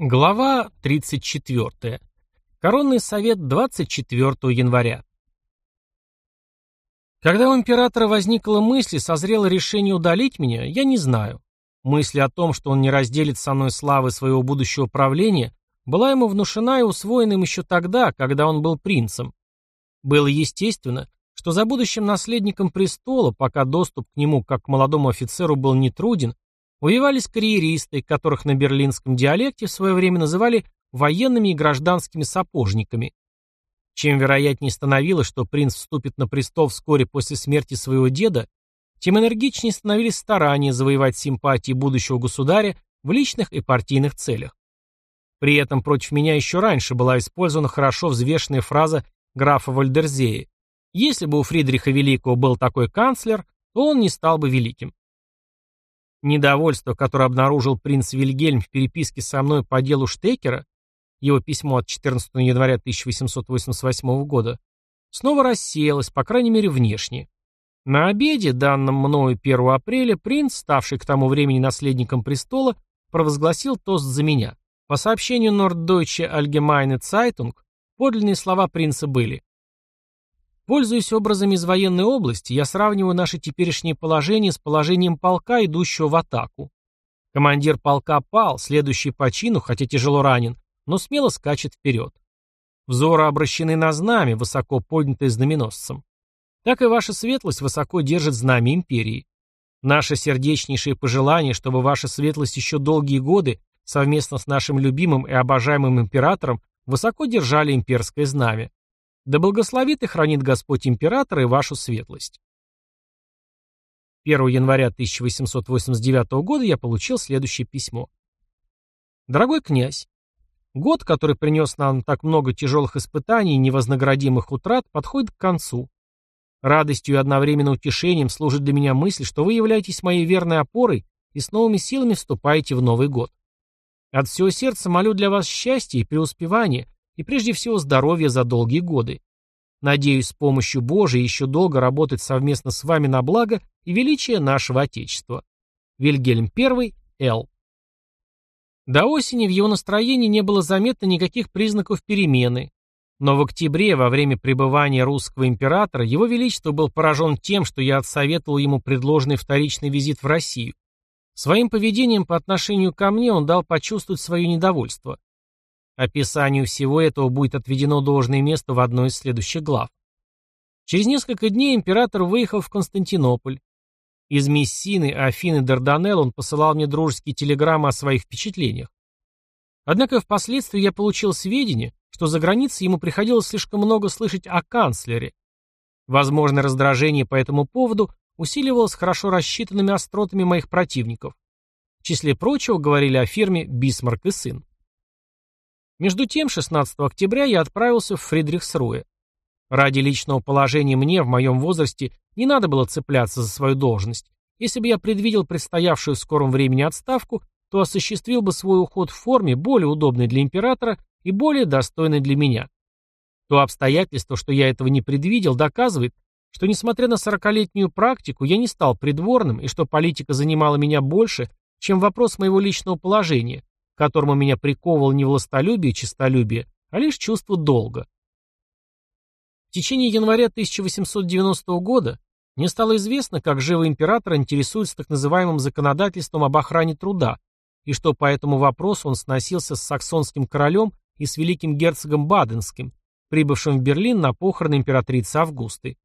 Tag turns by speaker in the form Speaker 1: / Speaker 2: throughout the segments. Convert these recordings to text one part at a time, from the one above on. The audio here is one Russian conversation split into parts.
Speaker 1: Глава 34. Коронный совет 24 января. Когда у императора возникла мысль, созрело решение удалить меня, я не знаю. Мысль о том, что он не разделит со мной славы своего будущего правления, была ему внушена и усвоена им еще тогда, когда он был принцем. Было естественно, что за будущим наследником престола, пока доступ к нему как к молодому офицеру был нетруден, Воевались карьеристы, которых на берлинском диалекте в свое время называли военными и гражданскими сапожниками. Чем вероятнее становилось, что принц вступит на престол вскоре после смерти своего деда, тем энергичнее становились старания завоевать симпатии будущего государя в личных и партийных целях. При этом против меня еще раньше была использована хорошо взвешенная фраза графа Вальдерзея «Если бы у Фридриха Великого был такой канцлер, то он не стал бы великим». Недовольство, которое обнаружил принц Вильгельм в переписке со мной по делу Штекера, его письмо от 14 января 1888 года, снова рассеялось, по крайней мере, внешне. На обеде, данном мною 1 апреля, принц, ставший к тому времени наследником престола, провозгласил тост за меня. По сообщению Norddeutsche Allgemeine Zeitung, подлинные слова принца были Пользуясь образами из военной области, я сравниваю наше теперешнее положение с положением полка, идущего в атаку. Командир полка пал, следующий по чину, хотя тяжело ранен, но смело скачет вперед. Взоры обращены на знамя, высоко поднятое знаменосцем. Так и ваша светлость высоко держит знамя империи. Наше сердечнейшее пожелание, чтобы ваша светлость еще долгие годы совместно с нашим любимым и обожаемым императором высоко держали имперское знамя. Да благословит и хранит Господь императора и вашу светлость. 1 января 1889 года я получил следующее письмо. Дорогой князь, год, который принес нам так много тяжелых испытаний и невознаградимых утрат, подходит к концу. Радостью и одновременно утешением служит для меня мысль, что вы являетесь моей верной опорой и с новыми силами вступаете в Новый год. От всего сердца молю для вас счастья и преуспевания, и прежде всего здоровья за долгие годы. Надеюсь с помощью Божией еще долго работать совместно с вами на благо и величие нашего Отечества. Вильгельм I, Л. До осени в его настроении не было заметно никаких признаков перемены, но в октябре, во время пребывания русского императора, его величество был поражен тем, что я отсоветовал ему предложенный вторичный визит в Россию. Своим поведением по отношению ко мне он дал почувствовать свое недовольство. Описанию всего этого будет отведено должное место в одной из следующих глав. Через несколько дней император выехал в Константинополь. Из Мессины, Афины, Дарданелл он посылал мне дружеские телеграммы о своих впечатлениях. Однако впоследствии я получил сведения, что за границей ему приходилось слишком много слышать о канцлере. Возможное раздражение по этому поводу усиливалось хорошо рассчитанными остротами моих противников. В числе прочего говорили о фирме «Бисмарк и сын». Между тем, 16 октября я отправился в Фридрихсруэ. Ради личного положения мне в моем возрасте не надо было цепляться за свою должность. Если бы я предвидел предстоявшую в скором времени отставку, то осуществил бы свой уход в форме, более удобной для императора и более достойной для меня. То обстоятельство, что я этого не предвидел, доказывает, что, несмотря на сорокалетнюю практику, я не стал придворным и что политика занимала меня больше, чем вопрос моего личного положения, которому меня приковывал не властолюбие и честолюбие, а лишь чувство долга. В течение января 1890 года мне стало известно, как живо император интересуется так называемым законодательством об охране труда, и что по этому вопросу он сносился с саксонским королем и с великим герцогом Баденским, прибывшим в Берлин на похороны императрицы Августы.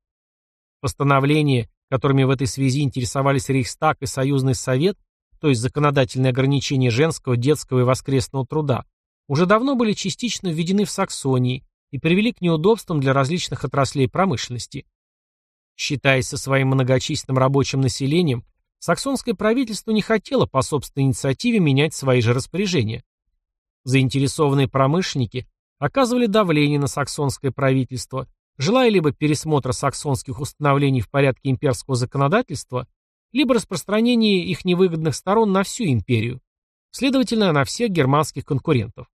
Speaker 1: Постановления, которыми в этой связи интересовались Рейхстаг и Союзный Совет, то есть законодательные ограничения женского, детского и воскресного труда, уже давно были частично введены в Саксонии и привели к неудобствам для различных отраслей промышленности. Считаясь со своим многочисленным рабочим населением, саксонское правительство не хотело по собственной инициативе менять свои же распоряжения. Заинтересованные промышленники оказывали давление на саксонское правительство, желая либо пересмотра саксонских установлений в порядке имперского законодательства, либо распространение их невыгодных сторон на всю империю, следовательно, на всех германских конкурентов.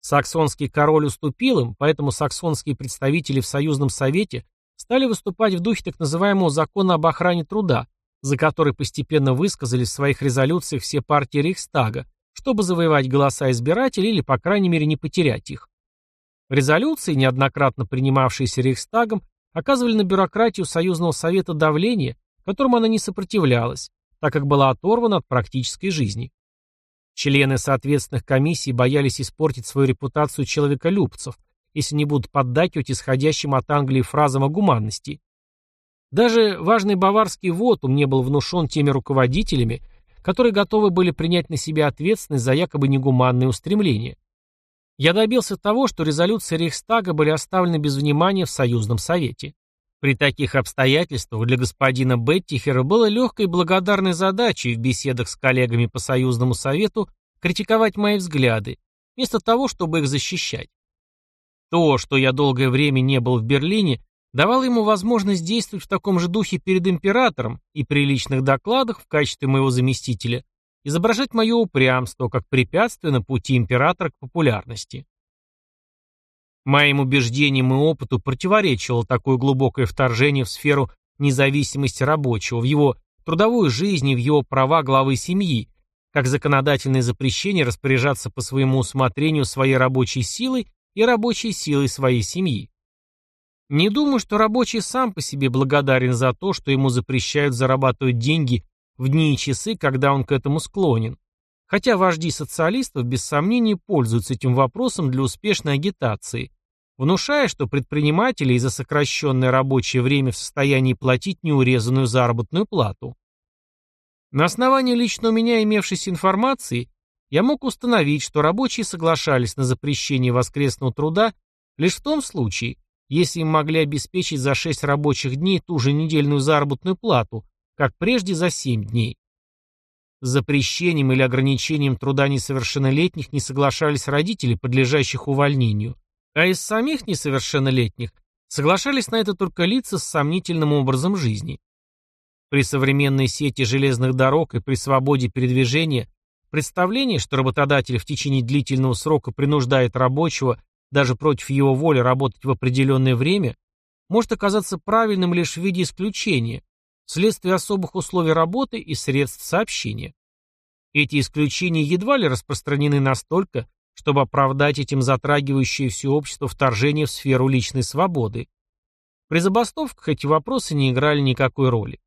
Speaker 1: Саксонский король уступил им, поэтому саксонские представители в Союзном Совете стали выступать в духе так называемого закона об охране труда, за который постепенно высказались в своих резолюциях все партии Рейхстага, чтобы завоевать голоса избирателей или, по крайней мере, не потерять их. Резолюции, неоднократно принимавшиеся Рейхстагом, оказывали на бюрократию Союзного Совета давление, которому она не сопротивлялась, так как была оторвана от практической жизни. Члены соответственных комиссий боялись испортить свою репутацию человеколюбцев, если не будут поддакивать исходящим от Англии фразам о гуманности. Даже важный баварский вотум не был внушен теми руководителями, которые готовы были принять на себя ответственность за якобы негуманные устремления. Я добился того, что резолюции Рейхстага были оставлены без внимания в Союзном Совете. При таких обстоятельствах для господина Беттихера было легкой и благодарной задачей в беседах с коллегами по Союзному Совету критиковать мои взгляды, вместо того, чтобы их защищать. То, что я долгое время не был в Берлине, давало ему возможность действовать в таком же духе перед императором и при личных докладах в качестве моего заместителя изображать мое упрямство как препятствие на пути императора к популярности. Моим убеждениям и опыту противоречило такое глубокое вторжение в сферу независимости рабочего, в его трудовую жизнь и в его права главы семьи, как законодательное запрещение распоряжаться по своему усмотрению своей рабочей силой и рабочей силой своей семьи. Не думаю, что рабочий сам по себе благодарен за то, что ему запрещают зарабатывать деньги в дни и часы, когда он к этому склонен. Хотя вожди социалистов без сомнения пользуются этим вопросом для успешной агитации, внушая, что предприниматели из-за сокращенное рабочее время в состоянии платить неурезанную заработную плату. На основании лично у меня имевшейся информации я мог установить, что рабочие соглашались на запрещение воскресного труда лишь в том случае, если им могли обеспечить за 6 рабочих дней ту же недельную заработную плату, как прежде за 7 дней. С запрещением или ограничением труда несовершеннолетних не соглашались родители, подлежащих увольнению, а из самих несовершеннолетних соглашались на это только лица с сомнительным образом жизни. При современной сети железных дорог и при свободе передвижения представление, что работодатель в течение длительного срока принуждает рабочего даже против его воли работать в определенное время, может оказаться правильным лишь в виде исключения, вследствие особых условий работы и средств сообщения. Эти исключения едва ли распространены настолько, чтобы оправдать этим затрагивающее все общество вторжение в сферу личной свободы. При забастовках эти вопросы не играли никакой роли.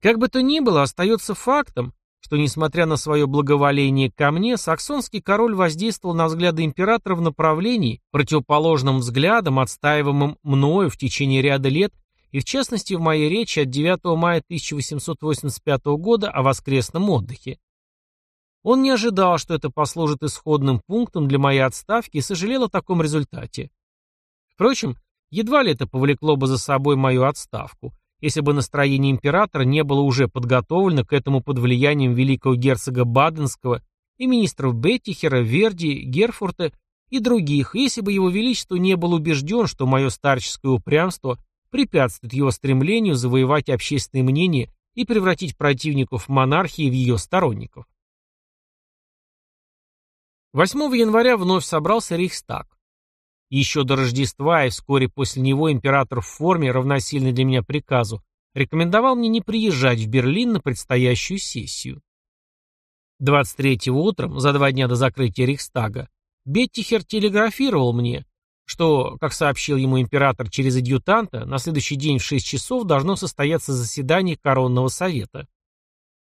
Speaker 1: Как бы то ни было, остается фактом, что, несмотря на свое благоволение ко мне, саксонский король воздействовал на взгляды императора в направлении, противоположном взглядам, отстаиваемым мною в течение ряда лет и в частности в моей речи от 9 мая 1885 года о воскресном отдыхе. Он не ожидал, что это послужит исходным пунктом для моей отставки и сожалел о таком результате. Впрочем, едва ли это повлекло бы за собой мою отставку, если бы настроение императора не было уже подготовлено к этому под влиянием великого герцога Баденского и министров Беттихера, Верди, Герфорта и других, если бы его величество не был убежден, что мое старческое упрямство препятствует его стремлению завоевать общественное мнение и превратить противников монархии в ее сторонников. 8 января вновь собрался Рейхстаг. Еще до Рождества и вскоре после него император в форме, равносильной для меня приказу, рекомендовал мне не приезжать в Берлин на предстоящую сессию. 23-го утром, за два дня до закрытия Рейхстага, Беттихер телеграфировал мне, что, как сообщил ему император через адъютанта, на следующий день в 6 часов должно состояться заседание Коронного совета.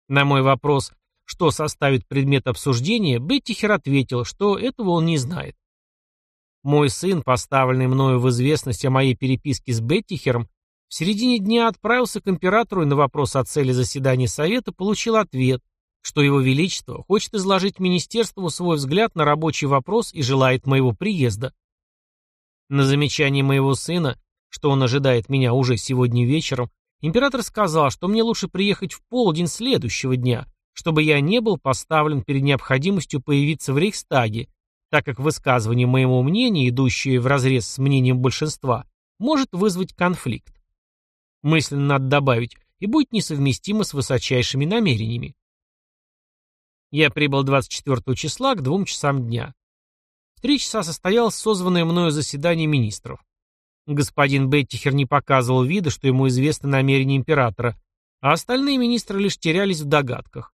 Speaker 1: На мой вопрос, что составит предмет обсуждения, Беттихер ответил, что этого он не знает. Мой сын, поставленный мною в известность о моей переписке с Беттихером, в середине дня отправился к императору и на вопрос о цели заседания совета получил ответ, что его величество хочет изложить министерству свой взгляд на рабочий вопрос и желает моего приезда. На замечание моего сына, что он ожидает меня уже сегодня вечером, император сказал, что мне лучше приехать в полдень следующего дня, чтобы я не был поставлен перед необходимостью появиться в Рейхстаге, так как высказывание моего мнения, идущее вразрез с мнением большинства, может вызвать конфликт. Мысленно надо добавить, и будет несовместимо с высочайшими намерениями. Я прибыл 24 числа к двум часам дня. Три часа состоялось созванное мною заседание министров. Господин Беттихер не показывал вида, что ему известно намерение императора, а остальные министры лишь терялись в догадках.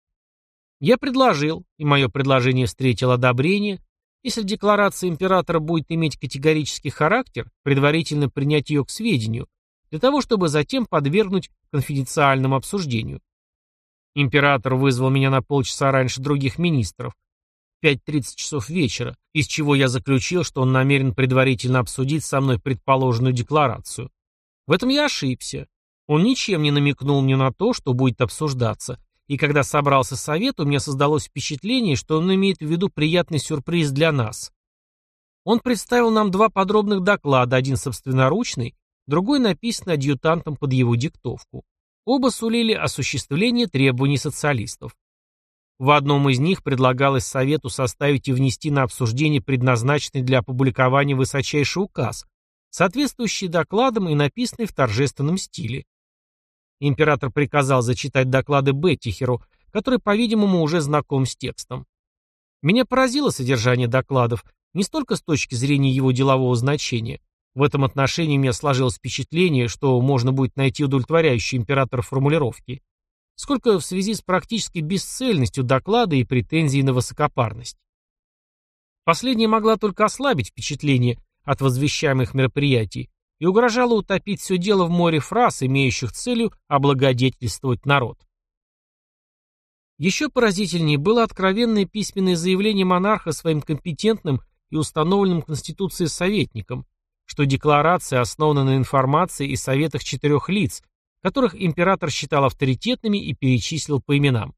Speaker 1: Я предложил, и мое предложение встретило одобрение, если декларация императора будет иметь категорический характер, предварительно принять ее к сведению, для того, чтобы затем подвергнуть конфиденциальному обсуждению. Император вызвал меня на полчаса раньше других министров, 5.30 часов вечера, из чего я заключил, что он намерен предварительно обсудить со мной предположенную декларацию. В этом я ошибся. Он ничем не намекнул мне на то, что будет обсуждаться, и когда собрался совет, у меня создалось впечатление, что он имеет в виду приятный сюрприз для нас. Он представил нам два подробных доклада, один собственноручный, другой написанный адъютантом под его диктовку. Оба сулили осуществление требований социалистов. В одном из них предлагалось Совету составить и внести на обсуждение предназначенный для опубликования высочайший указ, соответствующий докладам и написанный в торжественном стиле. Император приказал зачитать доклады Беттихеру, который, по-видимому, уже знаком с текстом. Меня поразило содержание докладов, не столько с точки зрения его делового значения. В этом отношении у меня сложилось впечатление, что можно будет найти удовлетворяющие императора формулировки, сколько в связи с практической бесцельностью доклада и претензий на высокопарность. Последняя могла только ослабить впечатление от возвещаемых мероприятий, и угрожала утопить все дело в море фраз, имеющих целью облагодетельствовать народ. Еще поразительнее было откровенное письменное заявление монарха своим компетентным и установленным Конституцией советникам, что декларация основана на информации и советах четырех лиц, которых император считал авторитетными и перечислил по именам.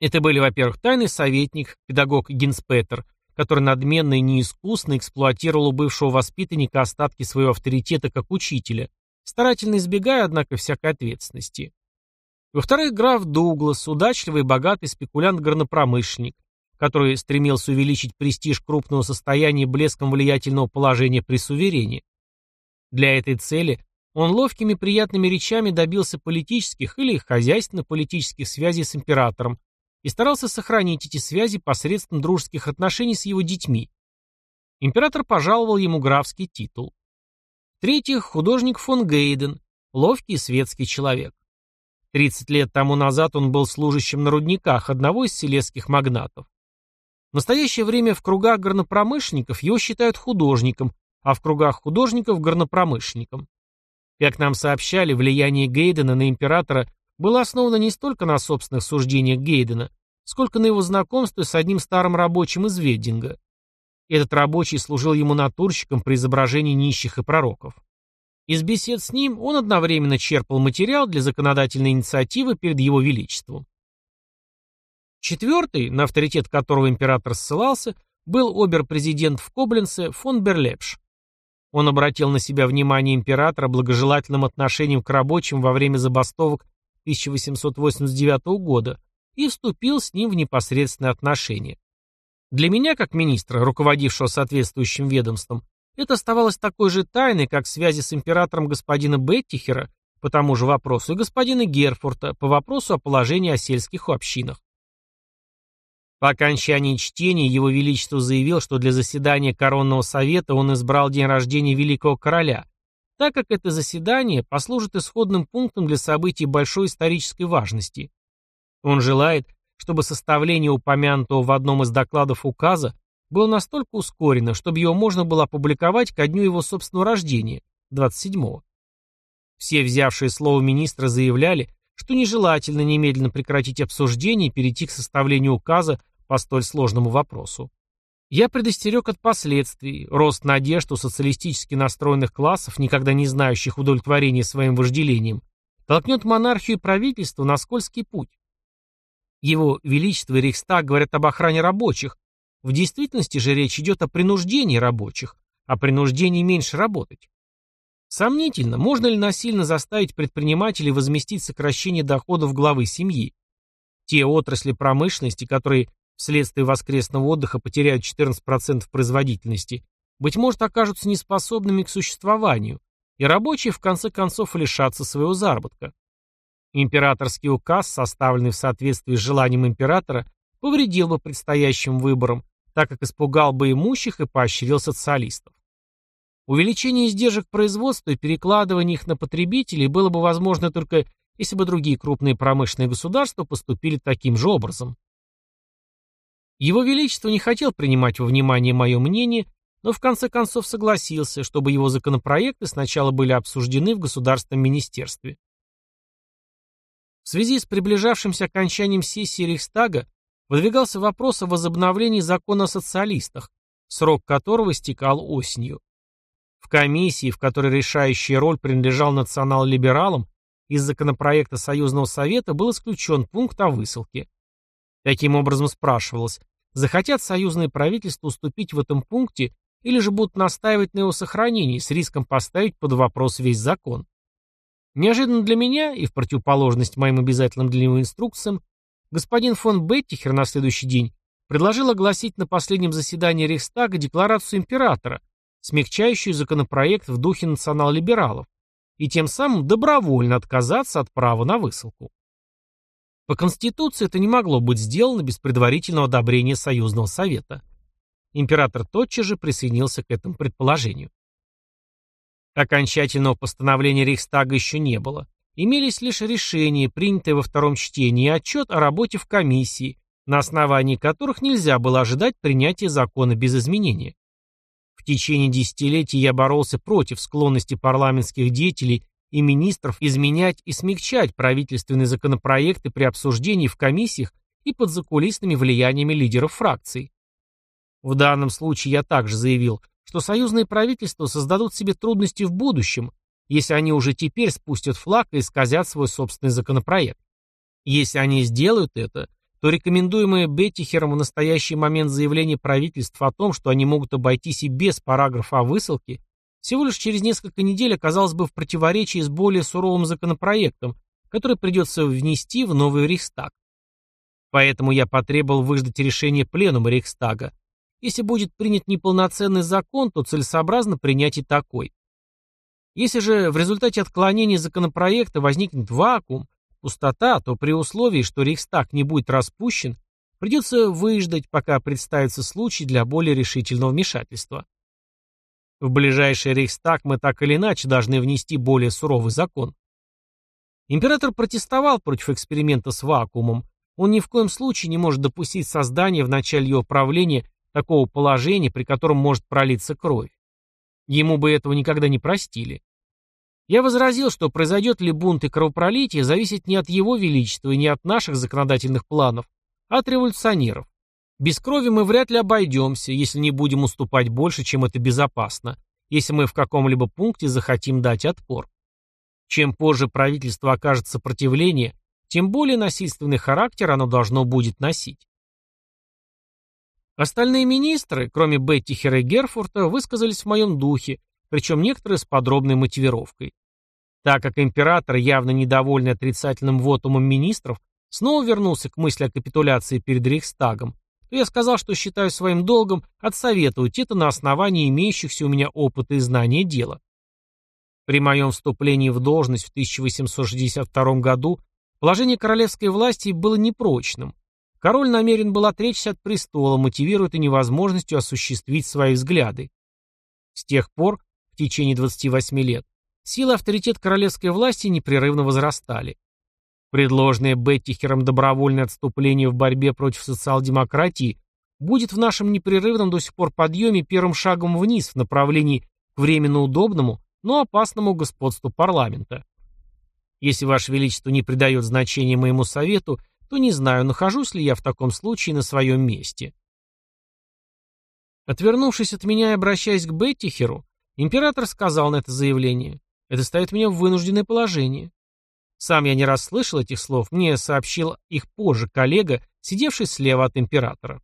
Speaker 1: Это были, во-первых, тайный советник, педагог Гинспетер, который надменно и неискусно эксплуатировал у бывшего воспитанника остатки своего авторитета как учителя, старательно избегая, однако, всякой ответственности. Во-вторых, граф Дуглас, удачливый и богатый спекулянт-горнопромышленник, который стремился увеличить престиж крупного состояния блеском влиятельного положения при суверене. Для этой цели он ловкими приятными речами добился политических или хозяйственно-политических связей с императором, и старался сохранить эти связи посредством дружеских отношений с его детьми. Император пожаловал ему графский титул. В-третьих, художник фон Гейден, ловкий светский человек. 30 лет тому назад он был служащим на рудниках одного из селезских магнатов. В настоящее время в кругах горнопромышленников его считают художником, а в кругах художников – горнопромышленником. Как нам сообщали, влияние Гейдена на императора было основано не столько на собственных суждениях Гейдена, сколько на его знакомстве с одним старым рабочим из Веддинга. Этот рабочий служил ему натурщиком при изображении нищих и пророков. Из бесед с ним он одновременно черпал материал для законодательной инициативы перед его величеством. Четвертый, на авторитет которого император ссылался, был обер-президент в Кобленце фон Берлепш. Он обратил на себя внимание императора благожелательным отношением к рабочим во время забастовок 1889 года и вступил с ним в непосредственные отношения. Для меня, как министра, руководившего соответствующим ведомством, это оставалось такой же тайной, как связи с императором господина Беттихера по тому же вопросу и господина Герфорта по вопросу о положении о сельских общинах. По окончании чтения Его Величество заявил, что для заседания Коронного Совета он избрал день рождения Великого Короля, так как это заседание послужит исходным пунктом для событий большой исторической важности. Он желает, чтобы составление упомянутого в одном из докладов указа было настолько ускорено, чтобы его можно было опубликовать ко дню его собственного рождения, 27-го. Все взявшие слово министра заявляли, что нежелательно немедленно прекратить обсуждение и перейти к составлению указа по столь сложному вопросу. Я предостерег от последствий, рост надежд у социалистически настроенных классов, никогда не знающих удовлетворения своим вожделением, толкнет монархию и правительство на скользкий путь. Его Величество и Рейхстаг говорят об охране рабочих. В действительности же речь идет о принуждении рабочих, о принуждении меньше работать. Сомнительно, можно ли насильно заставить предпринимателей возместить сокращение доходов главы семьи. Те отрасли промышленности, которые вследствие воскресного отдыха потеряют 14% производительности, быть может окажутся неспособными к существованию, и рабочие в конце концов лишатся своего заработка. Императорский указ, составленный в соответствии с желанием императора, повредил бы предстоящим выборам, так как испугал бы имущих и поощрил социалистов. Увеличение издержек производства и перекладывание их на потребителей было бы возможно только если бы другие крупные промышленные государства поступили таким же образом. Его Величество не хотел принимать во внимание мое мнение, но в конце концов согласился, чтобы его законопроекты сначала были обсуждены в Государственном министерстве. В связи с приближавшимся окончанием сессии Рейхстага выдвигался вопрос о возобновлении закона о социалистах, срок которого истекал осенью. В комиссии, в которой решающая роль принадлежал национал-либералам, из законопроекта Союзного Совета был исключен пункт о высылке. Таким образом спрашивалось, захотят союзные правительства уступить в этом пункте или же будут настаивать на его сохранении с риском поставить под вопрос весь закон. Неожиданно для меня, и в противоположность моим обязательным для него инструкциям, господин фон Беттихер на следующий день предложил огласить на последнем заседании Рейхстага декларацию императора, смягчающую законопроект в духе национал-либералов, и тем самым добровольно отказаться от права на высылку. По Конституции это не могло быть сделано без предварительного одобрения Союзного Совета. Император тотчас же присоединился к этому предположению. Окончательного постановления Рейхстага еще не было. Имелись лишь решения, принятые во втором чтении, и отчет о работе в комиссии, на основании которых нельзя было ожидать принятия закона без изменения. В течение десятилетий я боролся против склонности парламентских деятелей и министров изменять и смягчать правительственные законопроекты при обсуждении в комиссиях и под закулисными влияниями лидеров фракций. В данном случае я также заявил, что союзные правительства создадут себе трудности в будущем, если они уже теперь спустят флаг и исказят свой собственный законопроект. Если они сделают это, то рекомендуемое Беттихером в настоящий момент заявление правительств о том, что они могут обойтись и без параграфа о высылке, всего лишь через несколько недель оказалось бы в противоречии с более суровым законопроектом, который придется внести в новый Рейхстаг. Поэтому я потребовал выждать решение Пленума Рейхстага. Если будет принят неполноценный закон, то целесообразно принять и такой. Если же в результате отклонения законопроекта возникнет вакуум, пустота, то при условии, что Рейхстаг не будет распущен, придется выждать, пока представится случай для более решительного вмешательства. В ближайший Рейхстаг мы так или иначе должны внести более суровый закон. Император протестовал против эксперимента с вакуумом. Он ни в коем случае не может допустить создания в начале его правления такого положения, при котором может пролиться кровь. Ему бы этого никогда не простили. Я возразил, что произойдет ли бунт и кровопролитие, зависит не от его величества и не от наших законодательных планов, а от революционеров. Без крови мы вряд ли обойдемся, если не будем уступать больше, чем это безопасно, если мы в каком-либо пункте захотим дать отпор. Чем позже правительство окажет сопротивление, тем более насильственный характер оно должно будет носить. Остальные министры, кроме Беттихера и Герфурта, высказались в моем духе, причем некоторые с подробной мотивировкой. Так как император, явно недовольный отрицательным вотумом министров, снова вернулся к мысли о капитуляции перед Рейхстагом, то я сказал, что считаю своим долгом отсоветовать это на основании имеющихся у меня опыта и знания дела. При моем вступлении в должность в 1862 году положение королевской власти было непрочным. Король намерен был отречься от престола, мотивируя это невозможностью осуществить свои взгляды. С тех пор в течение 28 лет, сила и авторитет королевской власти непрерывно возрастали. Предложенное Беттихером добровольное отступление в борьбе против социал-демократии будет в нашем непрерывном до сих пор подъеме первым шагом вниз в направлении к временно удобному, но опасному господству парламента. Если Ваше Величество не придает значения моему совету, то не знаю, нахожусь ли я в таком случае на своем месте. Отвернувшись от меня и обращаясь к Беттихеру, Император сказал на это заявление. Это ставит меня в вынужденное положение. Сам я не раз слышал этих слов, мне сообщил их позже коллега, сидевший слева от императора.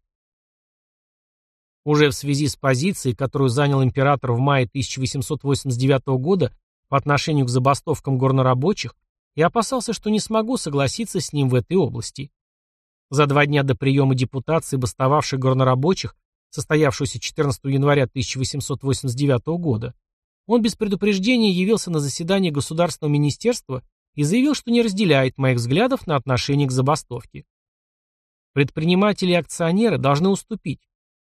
Speaker 1: Уже в связи с позицией, которую занял император в мае 1889 года по отношению к забастовкам горнорабочих, я опасался, что не смогу согласиться с ним в этой области. За два дня до приема депутации бастовавших горнорабочих состоявшуюся 14 января 1889 года, он без предупреждения явился на заседание Государственного министерства и заявил, что не разделяет моих взглядов на отношение к забастовке. Предприниматели и акционеры должны уступить.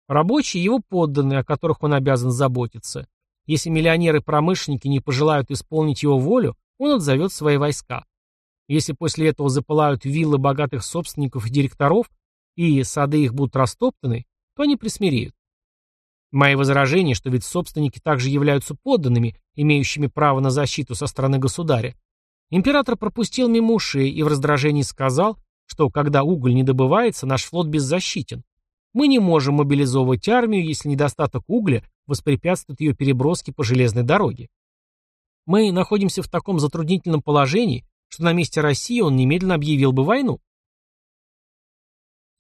Speaker 1: Рабочие – его подданные, о которых он обязан заботиться. Если миллионеры-промышленники не пожелают исполнить его волю, он отзовет свои войска. Если после этого запылают виллы богатых собственников и директоров, и сады их будут растоптаны, то они присмиреют. Мои возражения, что ведь собственники также являются подданными, имеющими право на защиту со стороны государя, император пропустил мимо ушей и в раздражении сказал, что когда уголь не добывается, наш флот беззащитен. Мы не можем мобилизовывать армию, если недостаток угля воспрепятствует ее переброске по железной дороге. Мы находимся в таком затруднительном положении, что на месте России он немедленно объявил бы войну.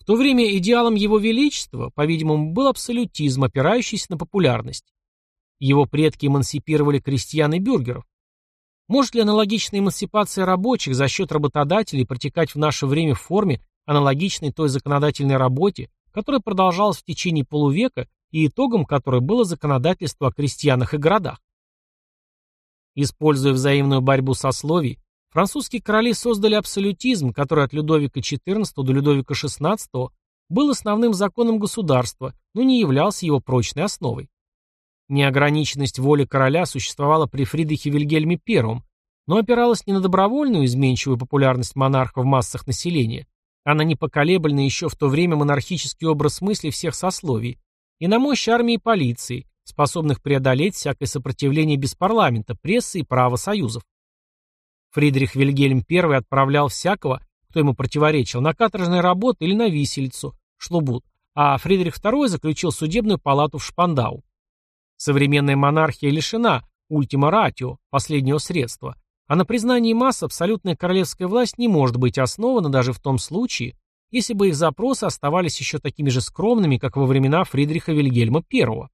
Speaker 1: В то время идеалом его величества, по-видимому, был абсолютизм, опирающийся на популярность. Его предки эмансипировали крестьян и бюргеров. Может ли аналогичная эмансипация рабочих за счет работодателей протекать в наше время в форме, аналогичной той законодательной работе, которая продолжалась в течение полувека и итогом которой было законодательство о крестьянах и городах? Используя взаимную борьбу сословий, Французские короли создали абсолютизм, который от Людовика XIV до Людовика XVI был основным законом государства, но не являлся его прочной основой. Неограниченность воли короля существовала при Фридрихе Вильгельме I, но опиралась не на добровольную изменчивую популярность монарха в массах населения, а на непоколебленный еще в то время монархический образ мысли всех сословий и на мощь армии и полиции, способных преодолеть всякое сопротивление без парламента, прессы и права союзов. Фридрих Вильгельм I отправлял всякого, кто ему противоречил, на каторжные работы или на виселицу, шлубут, а Фридрих II заключил судебную палату в Шпандау. Современная монархия лишена ультима ратио, последнего средства, а на признании масс абсолютная королевская власть не может быть основана даже в том случае, если бы их запросы оставались еще такими же скромными, как во времена Фридриха Вильгельма I.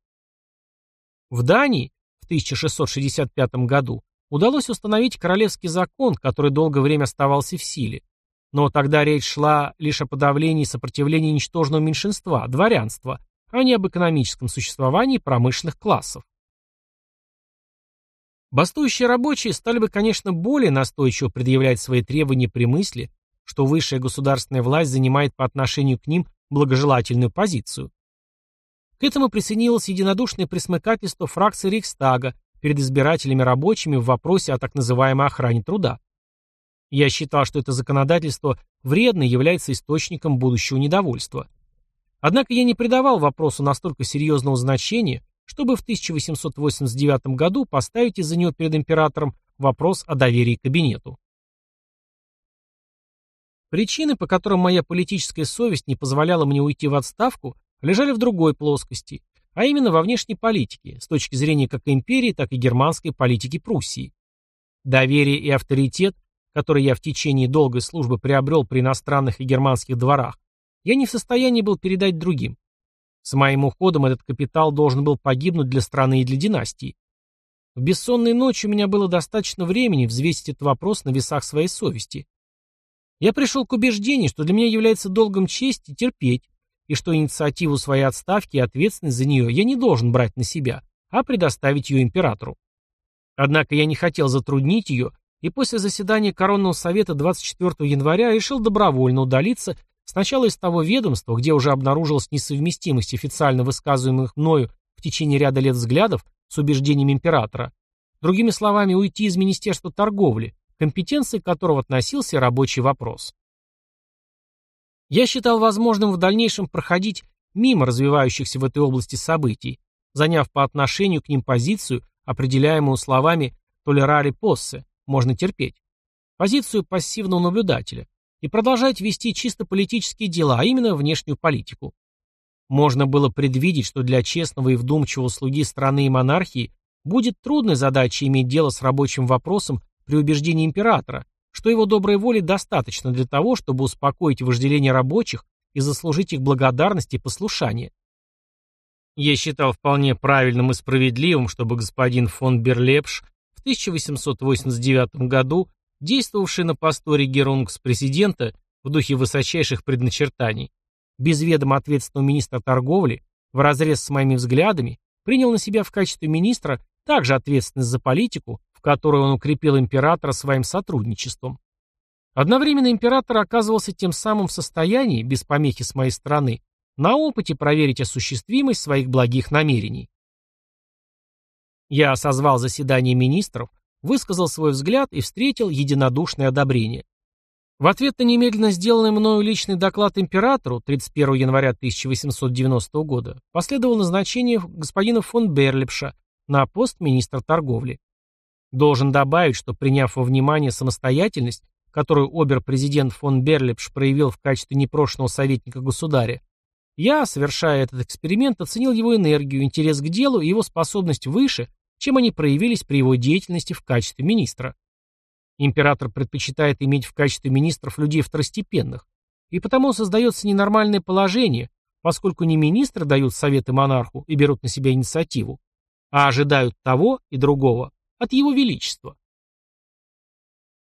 Speaker 1: В Дании в 1665 году удалось установить королевский закон, который долгое время оставался в силе. Но тогда речь шла лишь о подавлении сопротивления ничтожного меньшинства, дворянства, а не об экономическом существовании промышленных классов. Бастующие рабочие стали бы, конечно, более настойчиво предъявлять свои требования при мысли, что высшая государственная власть занимает по отношению к ним благожелательную позицию. К этому присоединилось единодушное присмыкательство фракции Рейхстага, перед избирателями рабочими в вопросе о так называемой охране труда. Я считал, что это законодательство вредно и является источником будущего недовольства. Однако я не придавал вопросу настолько серьезного значения, чтобы в 1889 году поставить из-за него перед императором вопрос о доверии кабинету. Причины, по которым моя политическая совесть не позволяла мне уйти в отставку, лежали в другой плоскости, а именно во внешней политике, с точки зрения как империи, так и германской политики Пруссии. Доверие и авторитет, который я в течение долгой службы приобрел при иностранных и германских дворах, я не в состоянии был передать другим. С моим уходом этот капитал должен был погибнуть для страны и для династии. В бессонные ночи у меня было достаточно времени взвесить этот вопрос на весах своей совести. Я пришел к убеждению, что для меня является долгом чести терпеть, и что инициативу своей отставки и ответственность за нее я не должен брать на себя, а предоставить ее императору. Однако я не хотел затруднить ее, и после заседания Коронного совета 24 января решил добровольно удалиться сначала из того ведомства, где уже обнаружилась несовместимость официально высказываемых мною в течение ряда лет взглядов с убеждениями императора, другими словами, уйти из Министерства торговли, компетенции которого относился рабочий вопрос. Я считал возможным в дальнейшем проходить мимо развивающихся в этой области событий, заняв по отношению к ним позицию, определяемую словами «толерари поссе» – «можно терпеть», позицию пассивного наблюдателя, и продолжать вести чисто политические дела, а именно внешнюю политику. Можно было предвидеть, что для честного и вдумчивого слуги страны и монархии будет трудной задачей иметь дело с рабочим вопросом при убеждении императора, что его доброй воли достаточно для того, чтобы успокоить вожделение рабочих и заслужить их благодарность и послушание. Я считал вполне правильным и справедливым, чтобы господин фон Берлепш в 1889 году, действовавший на посту регерунгс-президента в духе высочайших предначертаний, без ведома ответственного министра торговли, вразрез с моими взглядами, принял на себя в качестве министра также ответственность за политику, в которой он укрепил императора своим сотрудничеством. Одновременно император оказывался тем самым в состоянии, без помехи с моей стороны, на опыте проверить осуществимость своих благих намерений. Я созвал заседание министров, высказал свой взгляд и встретил единодушное одобрение. В ответ на немедленно сделанный мною личный доклад императору 31 января 1890 года последовало назначение господина фон Берлипша на пост министра торговли. Должен добавить, что приняв во внимание самостоятельность, которую обер-президент фон Берлипш проявил в качестве непрошенного советника государя, я, совершая этот эксперимент, оценил его энергию, интерес к делу и его способность выше, чем они проявились при его деятельности в качестве министра. Император предпочитает иметь в качестве министров людей второстепенных, и потому создается ненормальное положение, поскольку не министры дают советы монарху и берут на себя инициативу, а ожидают того и другого от его величества.